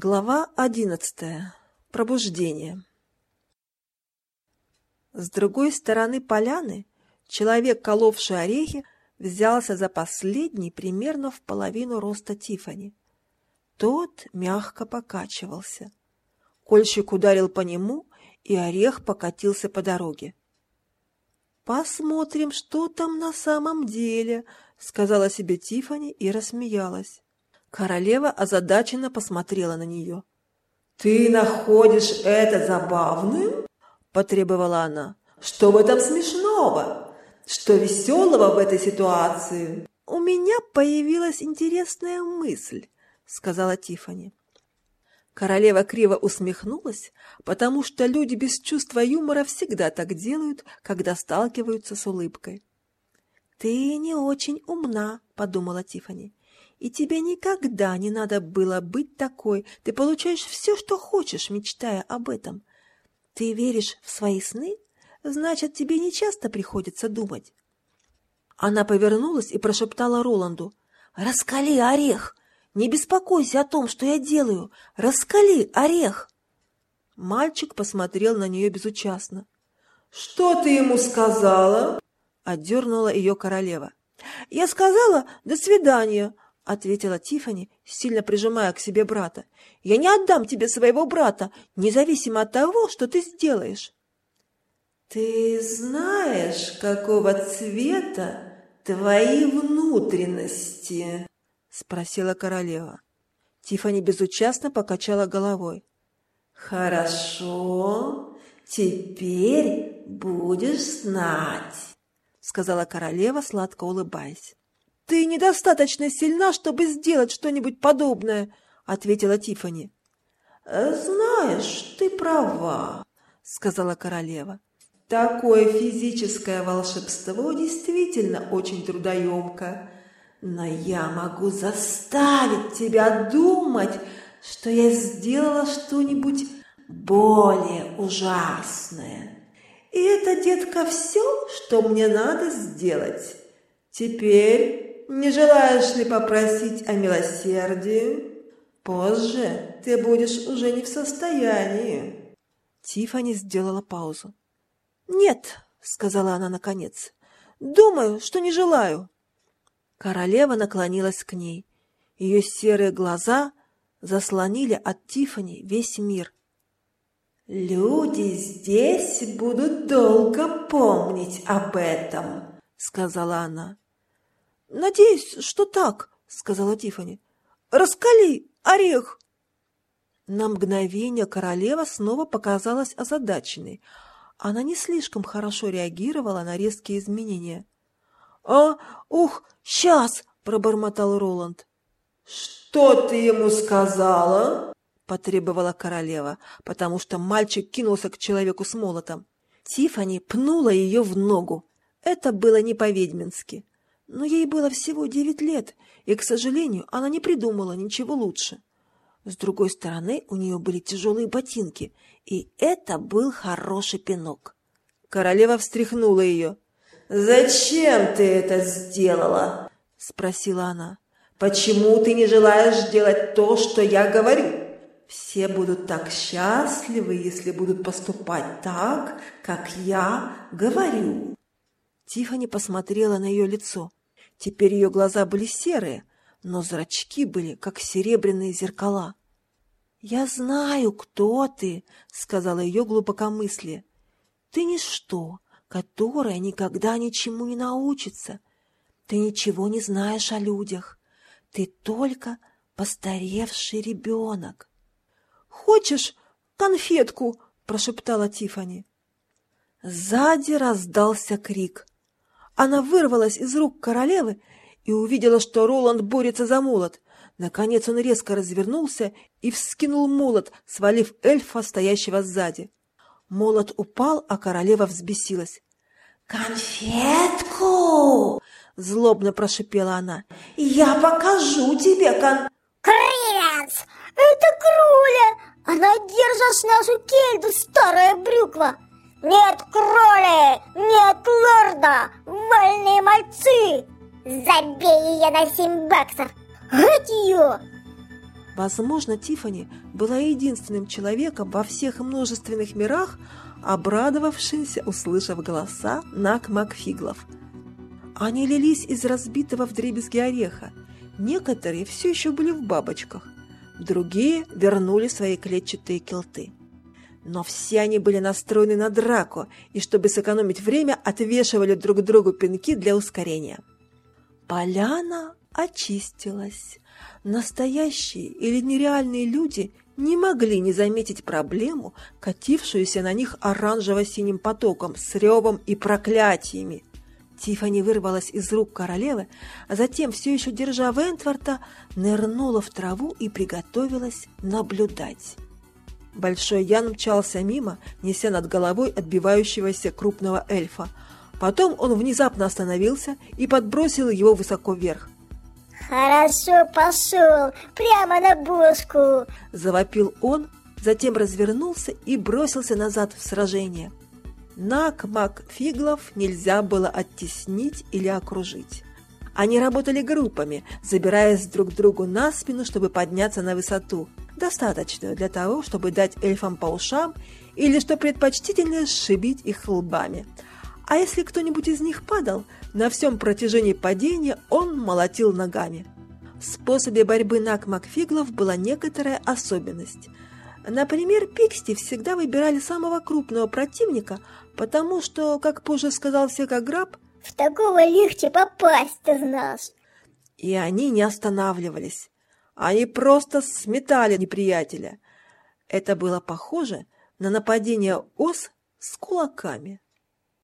Глава одиннадцатая. Пробуждение. С другой стороны поляны человек, коловший орехи, взялся за последний примерно в половину роста Тифани. Тот мягко покачивался. Кольщик ударил по нему, и орех покатился по дороге. «Посмотрим, что там на самом деле», — сказала себе Тифани и рассмеялась. Королева озадаченно посмотрела на нее. «Ты находишь это забавным?» – потребовала она. «Что в этом смешного? Что веселого в этой ситуации?» «У меня появилась интересная мысль», – сказала Тифани. Королева криво усмехнулась, потому что люди без чувства юмора всегда так делают, когда сталкиваются с улыбкой. «Ты не очень умна», — подумала Тифани. И тебе никогда не надо было быть такой. Ты получаешь все, что хочешь, мечтая об этом. Ты веришь в свои сны? Значит, тебе не часто приходится думать. Она повернулась и прошептала Роланду. «Раскали орех! Не беспокойся о том, что я делаю! Раскали орех!» Мальчик посмотрел на нее безучастно. «Что ты ему сказала?» — отдернула ее королева. «Я сказала «до свидания», — ответила Тифани, сильно прижимая к себе брата. «Я не отдам тебе своего брата, независимо от того, что ты сделаешь». «Ты знаешь, какого цвета твои внутренности?» — спросила королева. Тифани безучастно покачала головой. «Хорошо, теперь будешь знать», — сказала королева, сладко улыбаясь. «Ты недостаточно сильна, чтобы сделать что-нибудь подобное», — ответила Тифани. «Знаешь, ты права», — сказала королева. «Такое физическое волшебство действительно очень трудоемко. Но я могу заставить тебя думать, что я сделала что-нибудь более ужасное. И это, детка, все, что мне надо сделать. Теперь не желаешь ли попросить о милосердии? Позже ты будешь уже не в состоянии. Тифани сделала паузу. «Нет», — сказала она наконец, — «думаю, что не желаю». Королева наклонилась к ней. Ее серые глаза заслонили от Тифани весь мир. «Люди здесь будут долго помнить об этом», — сказала она. «Надеюсь, что так», — сказала Тифани. «Раскали орех!» На мгновение королева снова показалась озадаченной. Она не слишком хорошо реагировала на резкие изменения. «А, ух, сейчас!» — пробормотал Роланд. «Что ты ему сказала?» — потребовала королева, потому что мальчик кинулся к человеку с молотом. Тифани пнула ее в ногу. Это было не по-ведьмински. Но ей было всего девять лет, и, к сожалению, она не придумала ничего лучше. С другой стороны, у нее были тяжелые ботинки, и это был хороший пинок. Королева встряхнула ее. «Зачем ты это сделала?» — спросила она. «Почему ты не желаешь делать то, что я говорю? Все будут так счастливы, если будут поступать так, как я говорю». Тифани посмотрела на ее лицо. Теперь ее глаза были серые, но зрачки были, как серебряные зеркала. «Я знаю, кто ты», — сказала ее глубокомыслие. «Ты ничто, которое никогда ничему не научится. Ты ничего не знаешь о людях. Ты только постаревший ребенок». «Хочешь конфетку?» — прошептала Тифани. Сзади раздался крик. Она вырвалась из рук королевы и увидела, что Роланд борется за молот. Наконец он резко развернулся и вскинул молот, свалив эльфа, стоящего сзади. Молот упал, а королева взбесилась. «Конфетку!» — злобно прошипела она. «Я покажу тебе кон...» «Кривец! Это Круля! Она держит нашу кельду, старая брюква!» «Нет кроли! Нет лорда! Вольные мальцы! Забей ее на семь баксов! Гать ее!» Возможно, Тифани была единственным человеком во всех множественных мирах, обрадовавшимся, услышав голоса Нак Макфиглов. Они лились из разбитого вдребезги ореха. Некоторые все еще были в бабочках, другие вернули свои клетчатые килты. Но все они были настроены на драку, и чтобы сэкономить время, отвешивали друг другу пинки для ускорения. Поляна очистилась. Настоящие или нереальные люди не могли не заметить проблему, катившуюся на них оранжево-синим потоком с ревом и проклятиями. Тифани вырвалась из рук королевы, а затем, все еще держа Вентворта, нырнула в траву и приготовилась наблюдать. Большой Ян мчался мимо, неся над головой отбивающегося крупного эльфа. Потом он внезапно остановился и подбросил его высоко вверх. «Хорошо пошел, прямо на бошку!» – завопил он, затем развернулся и бросился назад в сражение. Накмак фиглов нельзя было оттеснить или окружить. Они работали группами, забираясь друг другу на спину, чтобы подняться на высоту, достаточную для того, чтобы дать эльфам по ушам или, что предпочтительнее, сшибить их лбами. А если кто-нибудь из них падал, на всем протяжении падения он молотил ногами. В способе борьбы Накмакфиглов была некоторая особенность – Например, Пиксти всегда выбирали самого крупного противника, потому что, как позже сказал Секограб, «В такого легче попасть, ты знаешь». И они не останавливались. Они просто сметали неприятеля. Это было похоже на нападение ос с кулаками.